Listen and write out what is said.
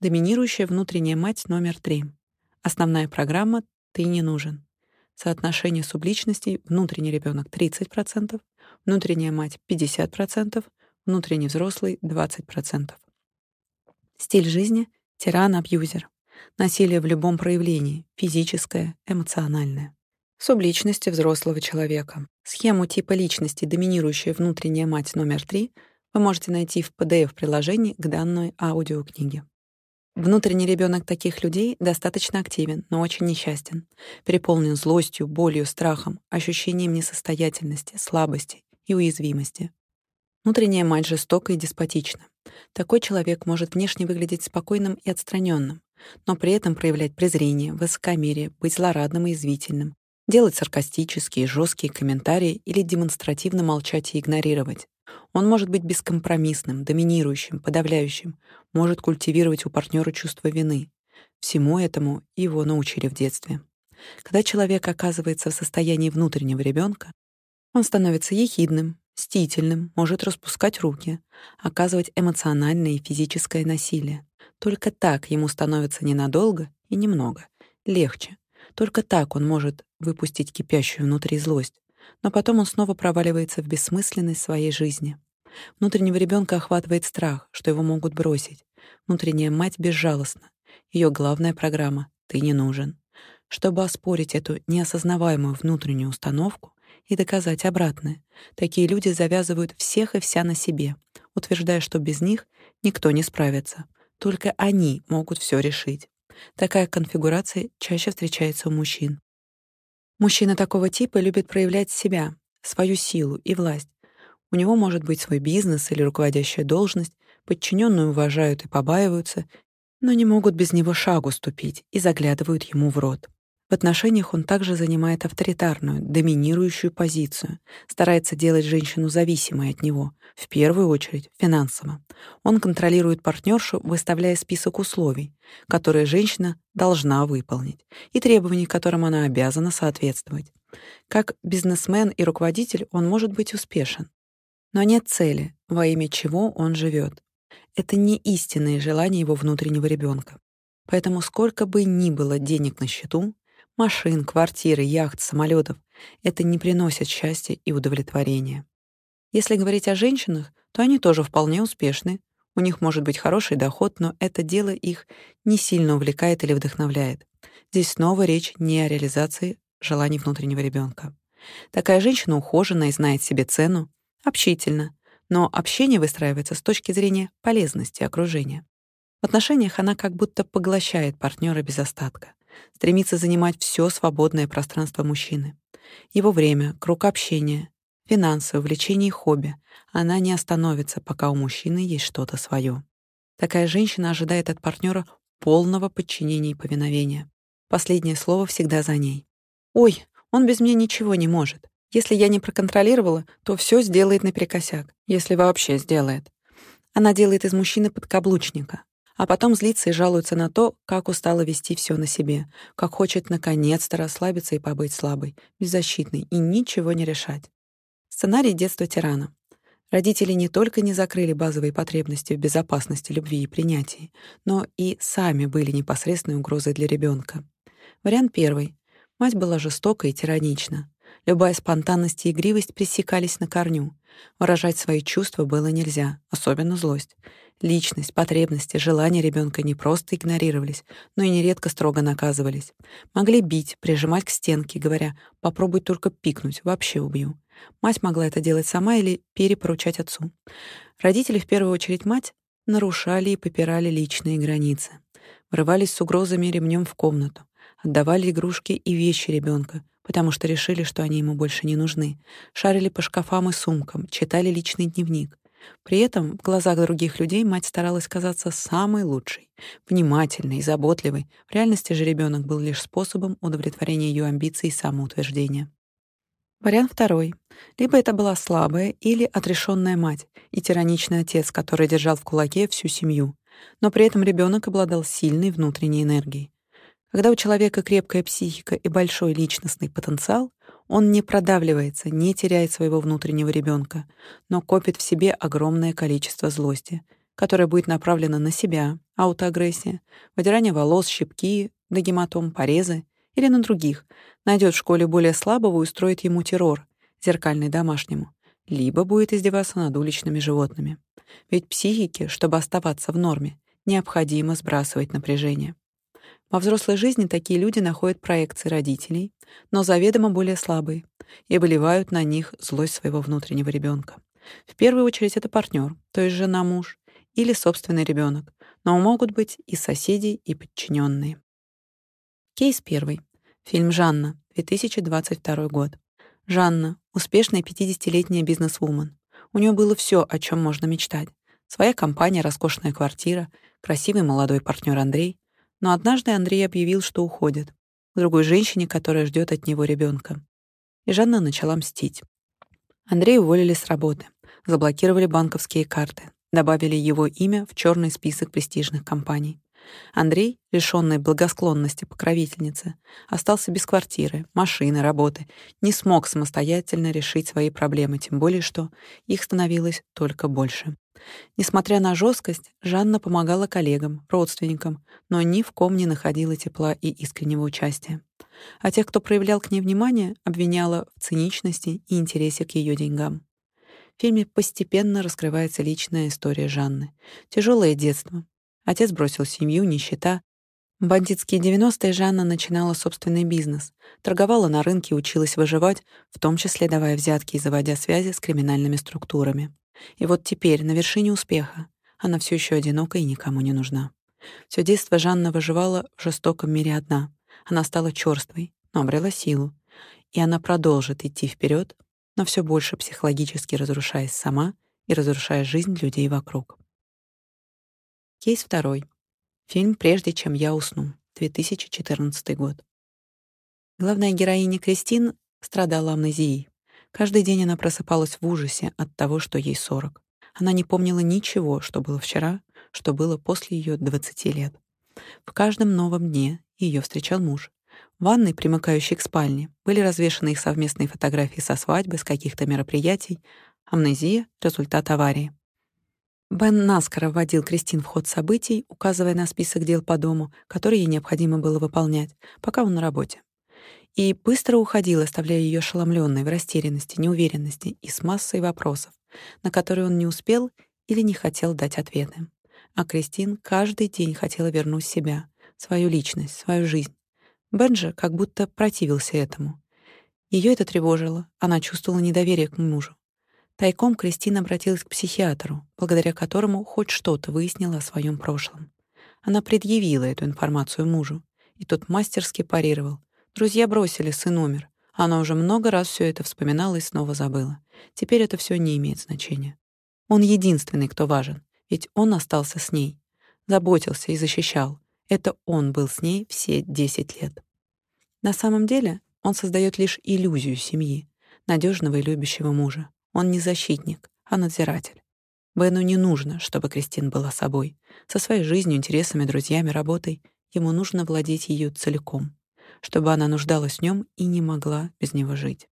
Доминирующая внутренняя мать номер три. Основная программа «Ты не нужен». Соотношение субличностей внутренний ребенок 30%, внутренняя мать 50%, внутренний взрослый 20%. Стиль жизни — тиран-абьюзер. Насилие в любом проявлении — физическое, эмоциональное. Субличности взрослого человека. Схему типа личности, доминирующая внутренняя мать номер 3, вы можете найти в PDF-приложении к данной аудиокниге. Внутренний ребенок таких людей достаточно активен, но очень несчастен. Переполнен злостью, болью, страхом, ощущением несостоятельности, слабости и уязвимости. Внутренняя мать жестока и деспотична. Такой человек может внешне выглядеть спокойным и отстраненным, но при этом проявлять презрение, высокомерие, быть злорадным и извительным, делать саркастические, жесткие комментарии или демонстративно молчать и игнорировать. Он может быть бескомпромиссным, доминирующим, подавляющим, может культивировать у партнера чувство вины. Всему этому его научили в детстве. Когда человек оказывается в состоянии внутреннего ребенка, он становится ехидным, мстительным, может распускать руки, оказывать эмоциональное и физическое насилие. Только так ему становится ненадолго и немного легче. Только так он может выпустить кипящую внутри злость, но потом он снова проваливается в бессмысленность своей жизни. Внутреннего ребенка охватывает страх, что его могут бросить. Внутренняя мать безжалостна. Ее главная программа — «ты не нужен». Чтобы оспорить эту неосознаваемую внутреннюю установку и доказать обратное, такие люди завязывают всех и вся на себе, утверждая, что без них никто не справится. Только они могут все решить. Такая конфигурация чаще встречается у мужчин. Мужчина такого типа любит проявлять себя, свою силу и власть. У него может быть свой бизнес или руководящая должность, подчиненные уважают и побаиваются, но не могут без него шагу ступить и заглядывают ему в рот. В отношениях он также занимает авторитарную, доминирующую позицию, старается делать женщину зависимой от него, в первую очередь финансово. Он контролирует партнершу, выставляя список условий, которые женщина должна выполнить, и требований, которым она обязана соответствовать. Как бизнесмен и руководитель он может быть успешен, но нет цели, во имя чего он живет. Это не истинное желание его внутреннего ребенка. Поэтому сколько бы ни было денег на счету, Машин, квартиры, яхт, самолетов — это не приносит счастья и удовлетворения. Если говорить о женщинах, то они тоже вполне успешны. У них может быть хороший доход, но это дело их не сильно увлекает или вдохновляет. Здесь снова речь не о реализации желаний внутреннего ребенка. Такая женщина ухожена и знает себе цену, общительна, но общение выстраивается с точки зрения полезности окружения. В отношениях она как будто поглощает партнера без остатка стремится занимать все свободное пространство мужчины. Его время, круг общения, финансы, увлечения и хобби. Она не остановится, пока у мужчины есть что-то свое. Такая женщина ожидает от партнера полного подчинения и повиновения. Последнее слово всегда за ней. «Ой, он без меня ничего не может. Если я не проконтролировала, то все сделает наперекосяк, если вообще сделает». Она делает из мужчины подкаблучника, а потом злится и жалуется на то, как устала вести все на себе, как хочет наконец-то расслабиться и побыть слабой, беззащитной и ничего не решать. Сценарий детства тирана. Родители не только не закрыли базовые потребности в безопасности, любви и принятии, но и сами были непосредственной угрозой для ребенка. Вариант первый. Мать была жестока и тиранична. Любая спонтанность и игривость пресекались на корню. Выражать свои чувства было нельзя, особенно злость. Личность, потребности, желания ребенка не просто игнорировались, но и нередко строго наказывались. Могли бить, прижимать к стенке, говоря «попробуй только пикнуть, вообще убью». Мать могла это делать сама или перепоручать отцу. Родители, в первую очередь мать, нарушали и попирали личные границы. Врывались с угрозами ремнем в комнату, отдавали игрушки и вещи ребенка, потому что решили, что они ему больше не нужны, шарили по шкафам и сумкам, читали личный дневник. При этом в глазах других людей мать старалась казаться самой лучшей, внимательной заботливой. В реальности же ребенок был лишь способом удовлетворения ее амбиций и самоутверждения. Вариант второй. Либо это была слабая или отрешенная мать и тираничный отец, который держал в кулаке всю семью, но при этом ребенок обладал сильной внутренней энергией. Когда у человека крепкая психика и большой личностный потенциал, он не продавливается, не теряет своего внутреннего ребенка, но копит в себе огромное количество злости, которая будет направлена на себя, аутоагрессия, выдирание волос, щипки, гематом, порезы, или на других, найдет в школе более слабого и устроит ему террор, зеркальный домашнему, либо будет издеваться над уличными животными. Ведь психике, чтобы оставаться в норме, необходимо сбрасывать напряжение. Во взрослой жизни такие люди находят проекции родителей, но заведомо более слабые, и выливают на них злость своего внутреннего ребенка. В первую очередь это партнер, то есть жена, муж, или собственный ребенок, но могут быть и соседи, и подчиненные. Кейс первый. Фильм «Жанна», 2022 год. Жанна — успешная 50-летняя бизнесвумен. У нее было все, о чем можно мечтать. Своя компания, роскошная квартира, красивый молодой партнер Андрей. Но однажды Андрей объявил, что уходит. К другой женщине, которая ждет от него ребенка. И Жанна начала мстить. Андрея уволили с работы, заблокировали банковские карты, добавили его имя в черный список престижных компаний. Андрей, лишённый благосклонности покровительницы, остался без квартиры, машины, работы, не смог самостоятельно решить свои проблемы, тем более что их становилось только больше. Несмотря на жесткость, Жанна помогала коллегам, родственникам, но ни в ком не находила тепла и искреннего участия. А тех, кто проявлял к ней внимание, обвиняла в циничности и интересе к ее деньгам. В фильме постепенно раскрывается личная история Жанны. Тяжелое детство, Отец бросил семью, нищета. Бандитские 90-е Жанна начинала собственный бизнес. Торговала на рынке, училась выживать, в том числе давая взятки и заводя связи с криминальными структурами. И вот теперь, на вершине успеха, она все еще одинока и никому не нужна. Все детство Жанна выживала в жестоком мире одна. Она стала черствой, но обрела силу. И она продолжит идти вперед, но все больше психологически разрушаясь сама и разрушая жизнь людей вокруг. Кейс второй. Фильм «Прежде чем я усну», 2014 год. Главная героиня Кристин страдала амнезией. Каждый день она просыпалась в ужасе от того, что ей 40. Она не помнила ничего, что было вчера, что было после ее 20 лет. В каждом новом дне ее встречал муж. В ванной, примыкающей к спальне, были развешаны их совместные фотографии со свадьбы, с каких-то мероприятий. Амнезия — результат аварии. Бен наскоро вводил Кристин в ход событий, указывая на список дел по дому, которые ей необходимо было выполнять, пока он на работе. И быстро уходил, оставляя ее ошеломленной, в растерянности, неуверенности и с массой вопросов, на которые он не успел или не хотел дать ответы. А Кристин каждый день хотела вернуть себя, свою личность, свою жизнь. Бен же как будто противился этому. Ее это тревожило, она чувствовала недоверие к мужу. Тайком Кристина обратилась к психиатру, благодаря которому хоть что-то выяснила о своем прошлом. Она предъявила эту информацию мужу, и тот мастерски парировал. Друзья бросили, сын умер. Она уже много раз все это вспоминала и снова забыла. Теперь это все не имеет значения. Он единственный, кто важен, ведь он остался с ней. Заботился и защищал. Это он был с ней все 10 лет. На самом деле он создает лишь иллюзию семьи, надежного и любящего мужа. Он не защитник, а надзиратель. Бену не нужно, чтобы Кристин была собой. Со своей жизнью, интересами, друзьями, работой ему нужно владеть ее целиком, чтобы она нуждалась в нем и не могла без него жить.